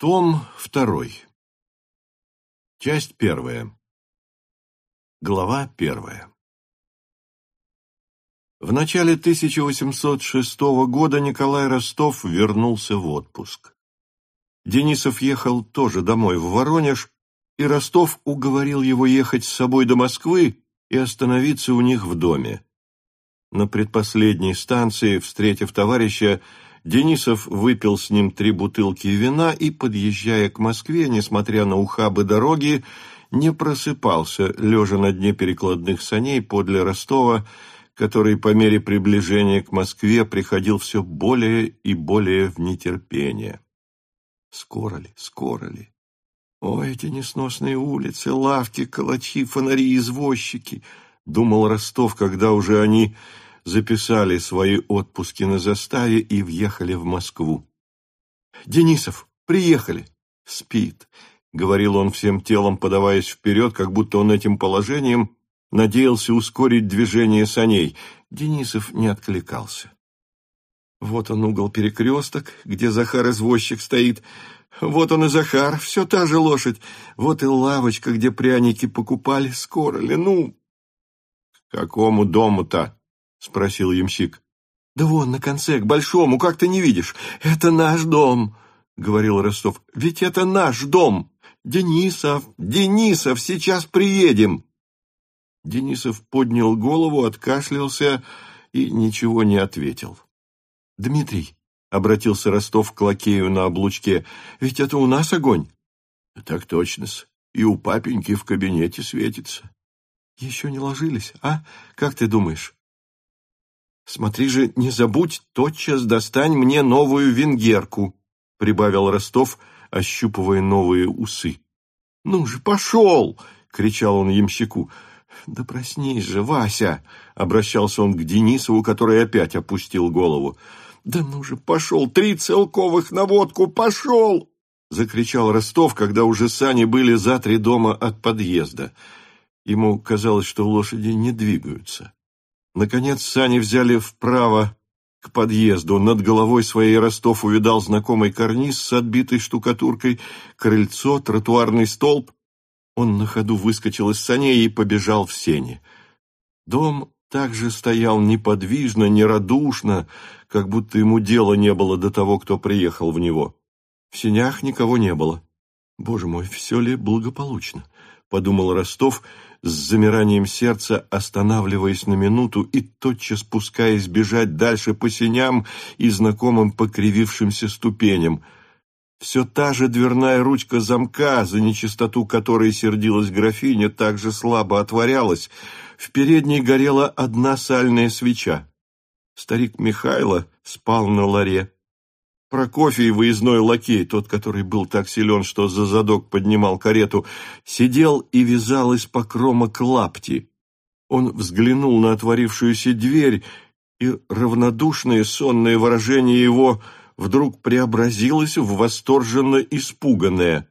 Том второй. Часть первая. Глава первая. В начале 1806 года Николай Ростов вернулся в отпуск. Денисов ехал тоже домой в Воронеж, и Ростов уговорил его ехать с собой до Москвы и остановиться у них в доме. На предпоследней станции, встретив товарища, Денисов выпил с ним три бутылки вина и, подъезжая к Москве, несмотря на ухабы дороги, не просыпался, лежа на дне перекладных саней подле Ростова, который по мере приближения к Москве приходил все более и более в нетерпение. Скоро ли, скоро ли? О, эти несносные улицы, лавки, калачи, фонари, извозчики! Думал Ростов, когда уже они записали свои отпуски на заставе и въехали в Москву. «Денисов, приехали!» «Спит», — говорил он всем телом, подаваясь вперед, как будто он этим положением надеялся ускорить движение саней. Денисов не откликался. Вот он угол перекресток, где Захар-извозчик стоит. Вот он и Захар, все та же лошадь. Вот и лавочка, где пряники покупали. Скоро ли? Ну, к какому дому-то? — спросил ямщик. — Да вон, на конце, к большому, как ты не видишь. Это наш дом, — говорил Ростов. — Ведь это наш дом. Денисов, Денисов, сейчас приедем. Денисов поднял голову, откашлялся и ничего не ответил. — Дмитрий, — обратился Ростов к лакею на облучке, — ведь это у нас огонь. — Так точно-с. И у папеньки в кабинете светится. — Еще не ложились, а? Как ты думаешь? Смотри же, не забудь, тотчас достань мне новую венгерку, прибавил Ростов, ощупывая новые усы. Ну же, пошел! кричал он ямщику. Да проснись же, Вася! обращался он к Денисову, который опять опустил голову. Да ну же, пошел! Три целковых на водку! Пошел! закричал Ростов, когда уже сани были за три дома от подъезда. Ему казалось, что лошади не двигаются. Наконец сани взяли вправо к подъезду. Над головой своей Ростов увидал знакомый карниз с отбитой штукатуркой, крыльцо, тротуарный столб. Он на ходу выскочил из саней и побежал в сени. Дом также стоял неподвижно, нерадушно, как будто ему дела не было до того, кто приехал в него. В сенях никого не было. «Боже мой, все ли благополучно?» — подумал Ростов — с замиранием сердца останавливаясь на минуту и тотчас пускаясь бежать дальше по сеням и знакомым покривившимся ступеням. Все та же дверная ручка замка, за нечистоту которой сердилась графиня, также слабо отворялась. В передней горела одна сальная свеча. Старик Михайло спал на ларе. Прокофий, выездной лакей, тот, который был так силен, что за задок поднимал карету, сидел и вязал из покромок лапти. Он взглянул на отворившуюся дверь, и равнодушное сонное выражение его вдруг преобразилось в восторженно испуганное.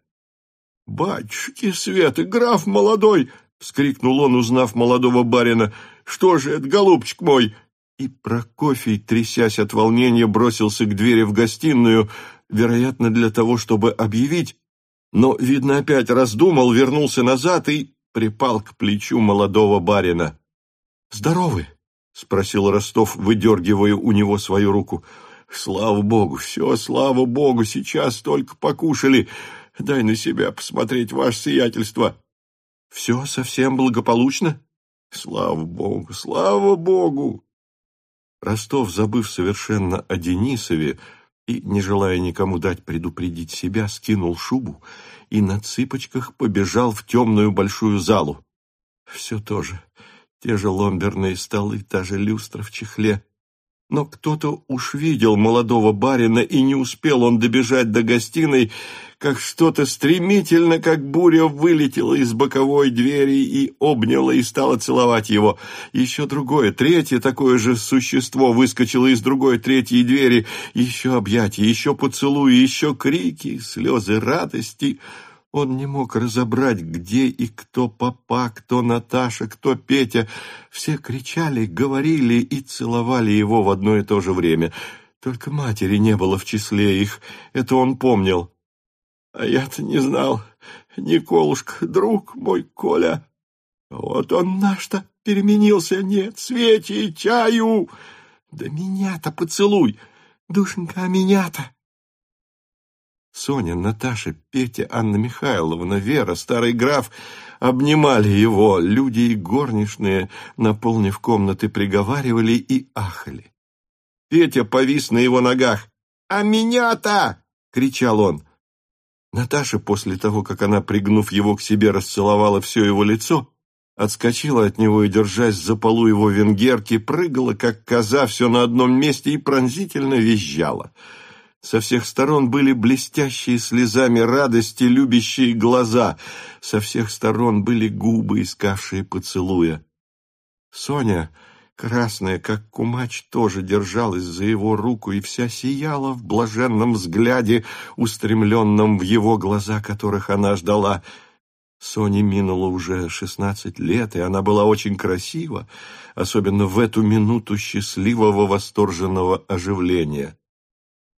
«Батюшки Светы, граф молодой!» — вскрикнул он, узнав молодого барина. «Что же это, голубчик мой?» И Прокофий, трясясь от волнения, бросился к двери в гостиную, вероятно, для того, чтобы объявить, но, видно, опять раздумал, вернулся назад и припал к плечу молодого барина. «Здоровы?» — спросил Ростов, выдергивая у него свою руку. «Слава Богу, все, слава Богу, сейчас только покушали. Дай на себя посмотреть, ваше сиятельство». «Все совсем благополучно?» «Слава Богу, слава Богу!» Ростов, забыв совершенно о Денисове и, не желая никому дать предупредить себя, скинул шубу и на цыпочках побежал в темную большую залу. Все то же, те же ломберные столы, та же люстра в чехле, но кто-то уж видел молодого барина, и не успел он добежать до гостиной, как что-то стремительно, как буря, вылетело из боковой двери и обняло и стало целовать его. Еще другое, третье такое же существо выскочило из другой, третьей двери. Еще объятия, еще поцелуи, еще крики, слезы радости — он не мог разобрать, где и кто папа, кто Наташа, кто Петя. Все кричали, говорили и целовали его в одно и то же время. Только матери не было в числе их, это он помнил. А я-то не знал. Николушка, друг мой Коля. Вот он наш-то переменился. Нет, свечи и чаю. Да меня-то поцелуй. Душенька, а меня-то. Соня, Наташа, Петя, Анна Михайловна, Вера, старый граф обнимали его. Люди и горничные, наполнив комнаты, приговаривали и ахали. Петя повис на его ногах. «А меня-то!» — кричал он. Наташа, после того, как она, пригнув его к себе, расцеловала все его лицо, отскочила от него и, держась за полу его венгерки, прыгала, как коза, все на одном месте и пронзительно визжала. Со всех сторон были блестящие слезами радости любящие глаза, со всех сторон были губы, искавшие поцелуя. Соня Красная, как кумач, тоже держалась за его руку и вся сияла в блаженном взгляде, устремленном в его глаза, которых она ждала. Соне минуло уже шестнадцать лет, и она была очень красива, особенно в эту минуту счастливого восторженного оживления.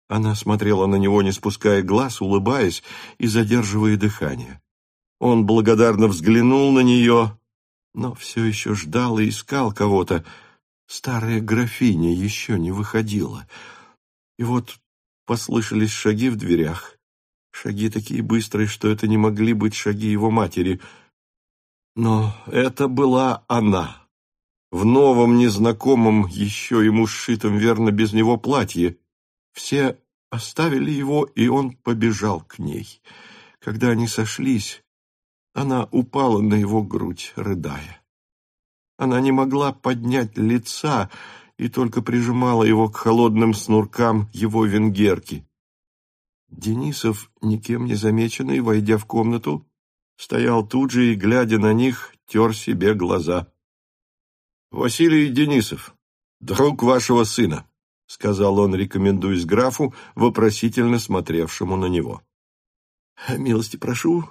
Она смотрела на него, не спуская глаз, улыбаясь и задерживая дыхание. Он благодарно взглянул на нее, но все еще ждал и искал кого-то, Старая графиня еще не выходила. И вот послышались шаги в дверях. Шаги такие быстрые, что это не могли быть шаги его матери. Но это была она. В новом, незнакомом, еще ему сшитом, верно, без него платье. Все оставили его, и он побежал к ней. Когда они сошлись, она упала на его грудь, рыдая. Она не могла поднять лица и только прижимала его к холодным снуркам его венгерки. Денисов, никем не замеченный, войдя в комнату, стоял тут же и, глядя на них, тер себе глаза. — Василий Денисов, друг вашего сына, — сказал он, рекомендуясь графу, вопросительно смотревшему на него. — Милости прошу,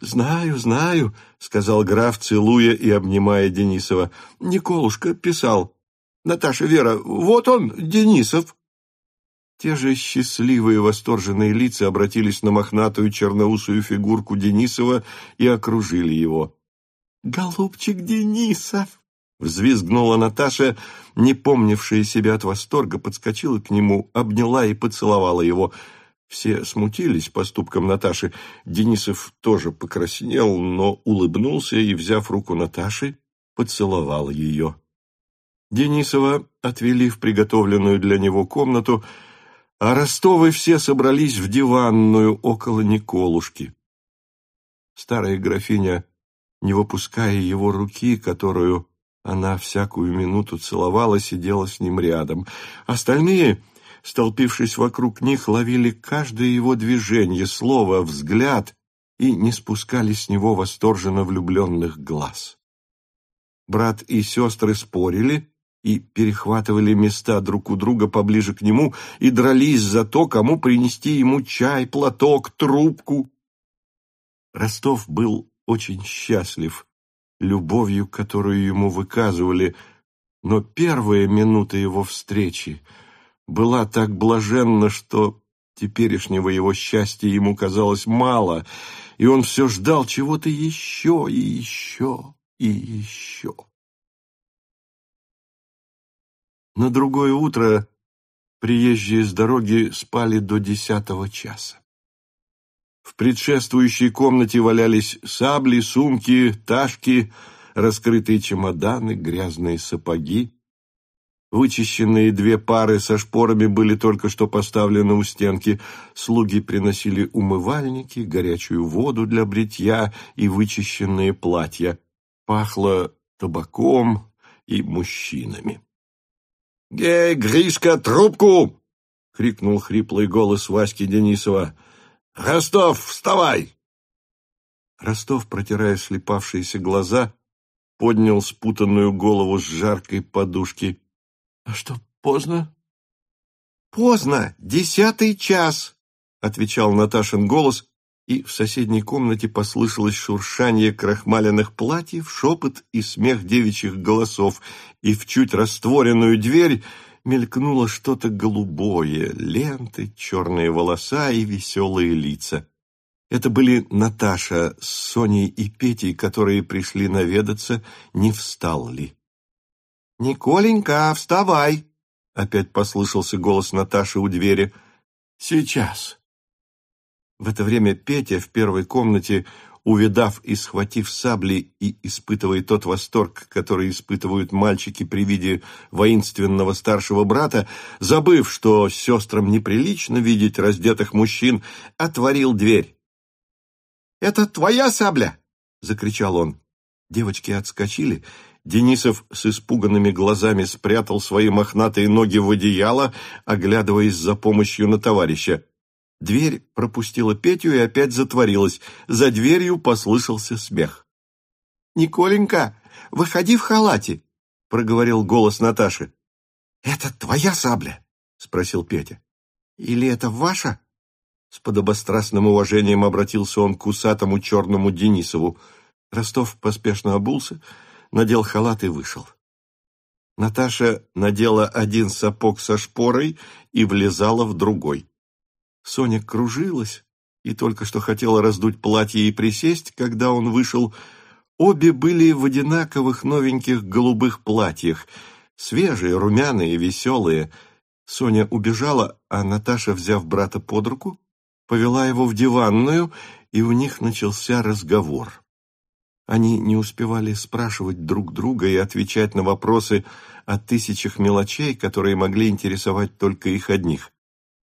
«Знаю, знаю», — сказал граф, целуя и обнимая Денисова. «Николушка писал. Наташа, Вера, вот он, Денисов». Те же счастливые восторженные лица обратились на мохнатую черноусую фигурку Денисова и окружили его. «Голубчик Денисов!» Взвизгнула Наташа, не помнившая себя от восторга, подскочила к нему, обняла и поцеловала его — все смутились поступком Наташи. Денисов тоже покраснел, но улыбнулся и, взяв руку Наташи, поцеловал ее. Денисова отвели в приготовленную для него комнату, а Ростовы все собрались в диванную около Николушки. Старая графиня, не выпуская его руки, которую она всякую минуту целовала, сидела с ним рядом. Остальные столпившись вокруг них, ловили каждое его движение, слово, взгляд и не спускали с него восторженно влюбленных глаз. Брат и сестры спорили и перехватывали места друг у друга поближе к нему и дрались за то, кому принести ему чай, платок, трубку. Ростов был очень счастлив любовью, которую ему выказывали, но первая минута его встречи — была так блаженна, что теперешнего его счастья ему казалось мало, и он все ждал чего-то еще и еще и еще. На другое утро приезжие с дороги спали до десятого часа. В предшествующей комнате валялись сабли, сумки, ташки, раскрытые чемоданы, грязные сапоги. Вычищенные две пары со шпорами были только что поставлены у стенки. Слуги приносили умывальники, горячую воду для бритья и вычищенные платья. Пахло табаком и мужчинами. «Гей, Гришка, трубку!» — крикнул хриплый голос Васьки Денисова. «Ростов, вставай!» Ростов, протирая слепавшиеся глаза, поднял спутанную голову с жаркой подушки. «А что, поздно?» «Поздно! Десятый час!» — отвечал Наташин голос, и в соседней комнате послышалось шуршание крахмаленных платьев, шепот и смех девичьих голосов, и в чуть растворенную дверь мелькнуло что-то голубое, ленты, черные волоса и веселые лица. Это были Наташа с Соней и Петей, которые пришли наведаться, не встал ли. «Николенька, вставай!» — опять послышался голос Наташи у двери. «Сейчас!» В это время Петя в первой комнате увидав и схватив сабли и испытывая тот восторг, который испытывают мальчики при виде воинственного старшего брата, забыв, что сестрам неприлично видеть раздетых мужчин, отворил дверь. «Это твоя сабля!» — закричал он. Девочки отскочили. Денисов с испуганными глазами спрятал свои мохнатые ноги в одеяло, оглядываясь за помощью на товарища. Дверь пропустила Петю и опять затворилась. За дверью послышался смех. «Николенька, выходи в халате!» — проговорил голос Наташи. «Это твоя сабля?» — спросил Петя. «Или это ваша?» С подобострастным уважением обратился он к усатому черному Денисову. Ростов поспешно обулся, надел халат и вышел. Наташа надела один сапог со шпорой и влезала в другой. Соня кружилась и только что хотела раздуть платье и присесть, когда он вышел. Обе были в одинаковых новеньких голубых платьях, свежие, румяные, веселые. Соня убежала, а Наташа, взяв брата под руку, повела его в диванную, и у них начался разговор. Они не успевали спрашивать друг друга и отвечать на вопросы о тысячах мелочей, которые могли интересовать только их одних.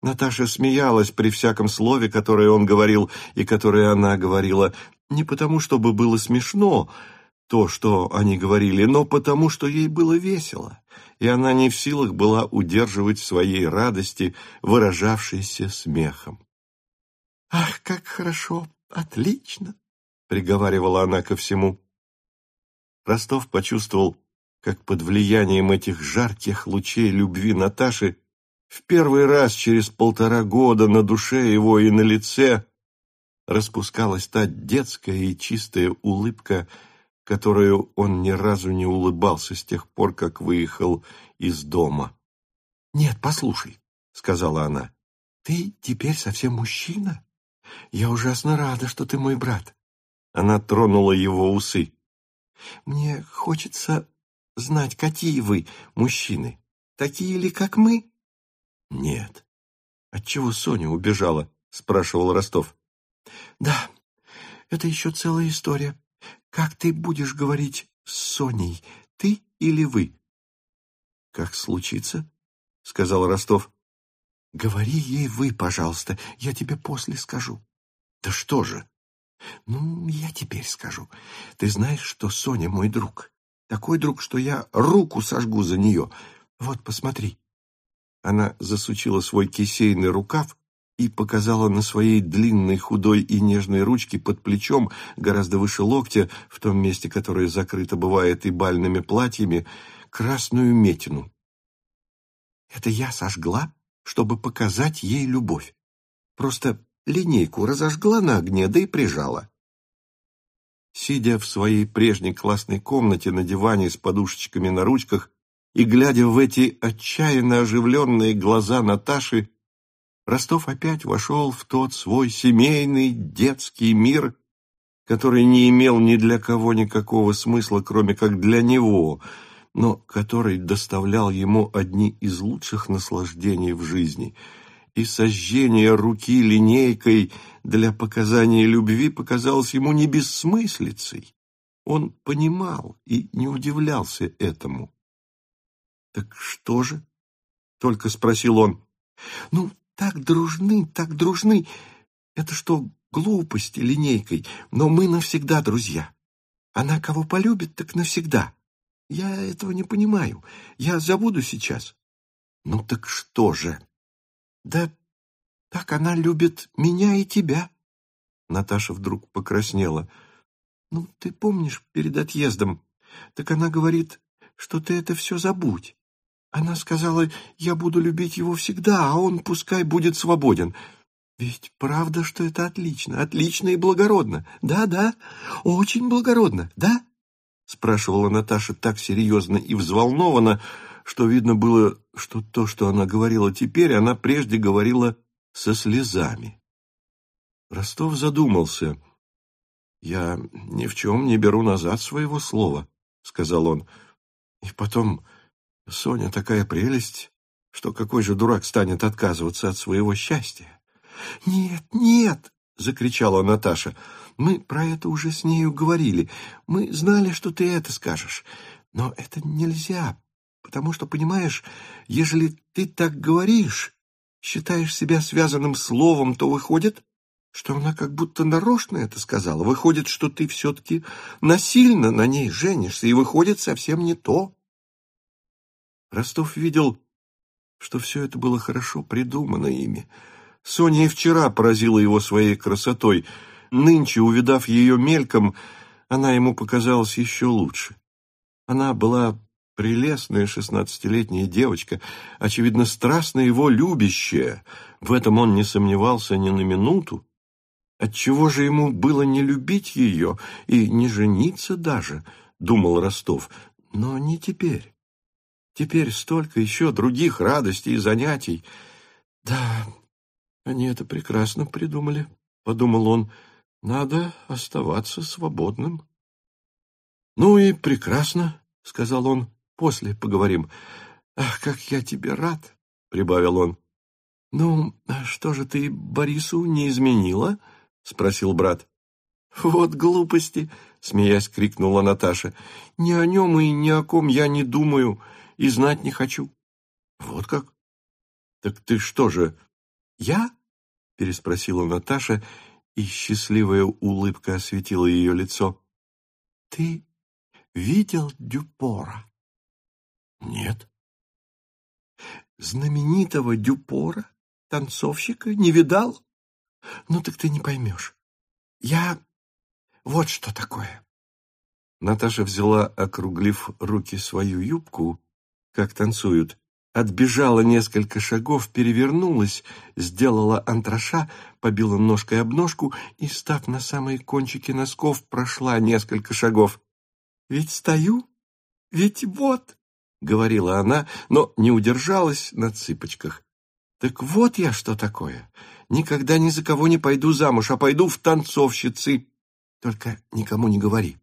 Наташа смеялась при всяком слове, которое он говорил и которое она говорила, не потому, чтобы было смешно, то, что они говорили, но потому, что ей было весело, и она не в силах была удерживать своей радости, выражавшейся смехом. «Ах, как хорошо! Отлично!» — приговаривала она ко всему. Ростов почувствовал, как под влиянием этих жарких лучей любви Наташи в первый раз через полтора года на душе его и на лице распускалась та детская и чистая улыбка, которую он ни разу не улыбался с тех пор, как выехал из дома. «Нет, послушай», — сказала она, — «ты теперь совсем мужчина. Я ужасно рада, что ты мой брат». Она тронула его усы. «Мне хочется знать, какие вы мужчины. Такие ли, как мы?» «Нет». «Отчего Соня убежала?» — спрашивал Ростов. «Да, это еще целая история. Как ты будешь говорить с Соней, ты или вы?» «Как случится?» — сказал Ростов. «Говори ей вы, пожалуйста, я тебе после скажу». «Да что же?» «Ну, я теперь скажу. Ты знаешь, что Соня мой друг. Такой друг, что я руку сожгу за нее. Вот, посмотри». Она засучила свой кисейный рукав и показала на своей длинной, худой и нежной ручке под плечом, гораздо выше локтя, в том месте, которое закрыто бывает и бальными платьями, красную метину. Это я сожгла, чтобы показать ей любовь. Просто линейку разожгла на огне, да и прижала. Сидя в своей прежней классной комнате на диване с подушечками на ручках, и, глядя в эти отчаянно оживленные глаза Наташи, Ростов опять вошел в тот свой семейный детский мир, который не имел ни для кого никакого смысла, кроме как для него, но который доставлял ему одни из лучших наслаждений в жизни. И сожжение руки линейкой для показания любви показалось ему не бессмыслицей. Он понимал и не удивлялся этому. «Так что же?» — только спросил он. «Ну, так дружны, так дружны. Это что, глупости линейкой, но мы навсегда друзья. Она кого полюбит, так навсегда. Я этого не понимаю. Я забуду сейчас». «Ну так что же?» «Да так она любит меня и тебя». Наташа вдруг покраснела. «Ну, ты помнишь, перед отъездом, так она говорит, что ты это все забудь. Она сказала, я буду любить его всегда, а он пускай будет свободен. Ведь правда, что это отлично, отлично и благородно. Да-да, очень благородно, да? Спрашивала Наташа так серьезно и взволнованно, что видно было, что то, что она говорила теперь, она прежде говорила со слезами. Ростов задумался. «Я ни в чем не беру назад своего слова», — сказал он. «И потом, Соня такая прелесть, что какой же дурак станет отказываться от своего счастья?» «Нет, нет!» — закричала Наташа. «Мы про это уже с нею говорили. Мы знали, что ты это скажешь. Но это нельзя, потому что, понимаешь, ежели ты так говоришь, считаешь себя связанным словом, то выходит, что она как будто нарочно это сказала. Выходит, что ты все-таки насильно на ней женишься, и выходит совсем не то». Ростов видел, что все это было хорошо придумано ими, Соня и вчера поразила его своей красотой. Нынче, увидав ее мельком, она ему показалась еще лучше. Она была прелестная шестнадцатилетняя девочка, очевидно, страстно его любящая. В этом он не сомневался ни на минуту. Отчего же ему было не любить ее и не жениться даже, думал Ростов, но не теперь. Теперь столько еще других радостей и занятий. Да, они это прекрасно придумали, — подумал он. Надо оставаться свободным. Ну и прекрасно, — сказал он. После поговорим. Ах, как я тебе рад, — прибавил он. Ну, что же ты Борису не изменила? — спросил брат. Вот глупости, — смеясь крикнула Наташа. Ни о нем и ни о ком я не думаю и знать не хочу. Вот как? Так ты что же, «Я?» — переспросила Наташа, и счастливая улыбка осветила ее лицо. «Ты видел Дюпора?» «Нет». «Знаменитого Дюпора, танцовщика, не видал? Ну так ты не поймешь. Я... Вот что такое». Наташа взяла, округлив руки свою юбку, как танцуют, отбежала несколько шагов, перевернулась, сделала антраша, побила ножкой об ножку и, став на самые кончики носков, прошла несколько шагов. «Ведь стою, ведь вот», — говорила она, но не удержалась на цыпочках. «Так вот я что такое. Никогда ни за кого не пойду замуж, а пойду в танцовщицы. Только никому не говори».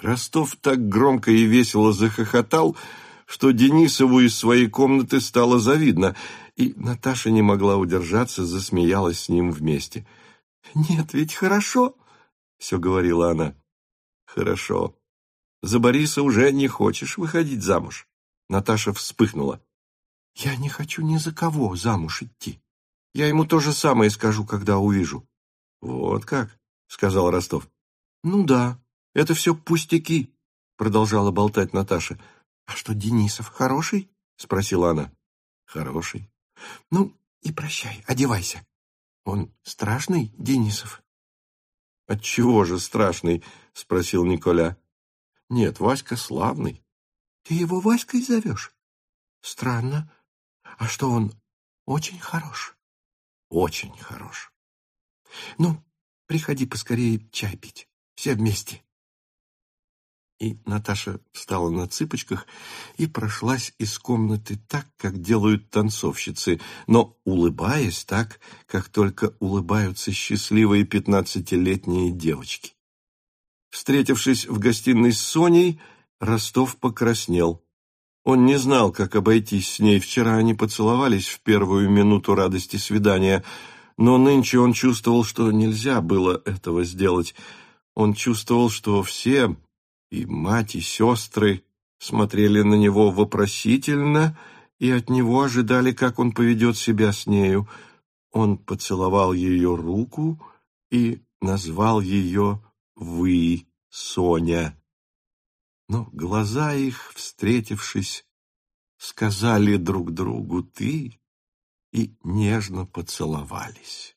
Ростов так громко и весело захохотал, что Денисову из своей комнаты стало завидно, и Наташа не могла удержаться, засмеялась с ним вместе. «Нет, ведь хорошо», — все говорила она. «Хорошо. За Бориса уже не хочешь выходить замуж?» Наташа вспыхнула. «Я не хочу ни за кого замуж идти. Я ему то же самое скажу, когда увижу». «Вот как?» — сказал Ростов. «Ну да, это все пустяки», — продолжала болтать Наташа. «А что, Денисов хороший?» — спросила она. «Хороший». «Ну, и прощай, одевайся. Он страшный, Денисов?» «Отчего же страшный?» — спросил Николя. «Нет, Васька славный». «Ты его Васькой зовешь?» «Странно. А что, он очень хорош?» «Очень хорош». «Ну, приходи поскорее чай пить. Все вместе». И Наташа встала на цыпочках и прошлась из комнаты так, как делают танцовщицы, но улыбаясь так, как только улыбаются счастливые пятнадцатилетние девочки. Встретившись в гостиной с Соней, Ростов покраснел. Он не знал, как обойтись с ней. Вчера они поцеловались в первую минуту радости свидания, но нынче он чувствовал, что нельзя было этого сделать. Он чувствовал, что все, и мать, и сестры смотрели на него вопросительно и от него ожидали, как он поведет себя с нею. Он поцеловал ее руку и назвал ее «Вы, Соня». Но глаза их, встретившись, сказали друг другу «Ты» и нежно поцеловались.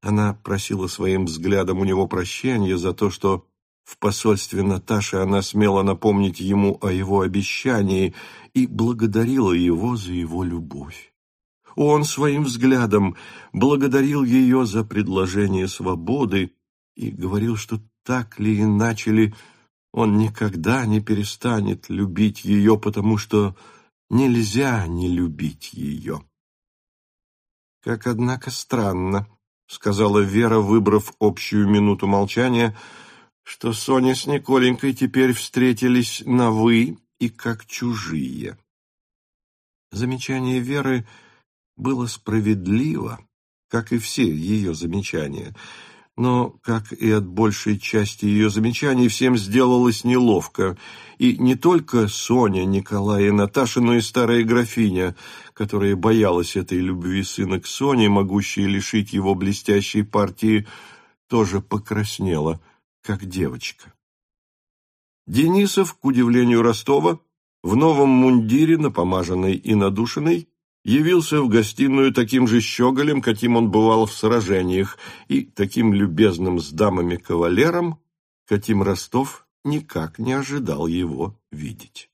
Она просила своим взглядом у него прощения за то, что в посольстве Наташи она смела напомнить ему о его обещании и благодарила его за его любовь. Он своим взглядом благодарил ее за предложение свободы и говорил, что так ли иначе ли он никогда не перестанет любить ее, потому что нельзя не любить ее. Как, однако, странно, — сказала Вера, выбрав общую минуту молчания, что Соня с Николенькой теперь встретились на «вы» и как чужие. Замечание Веры было справедливо, как и все ее замечания, но, как и от большей части ее замечаний, всем сделалось неловко, и не только Соня, Николай и Наташа, но и старая графиня, которая боялась этой любви сына к Соне, могущей лишить его блестящей партии, тоже покраснела, как девочка. Денисов, к удивлению Ростова, в новом мундире, напомаженный и надушенный, явился в гостиную таким же щеголем, каким он бывал в сражениях, и таким любезным с дамами кавалером, каким Ростов никак не ожидал его видеть.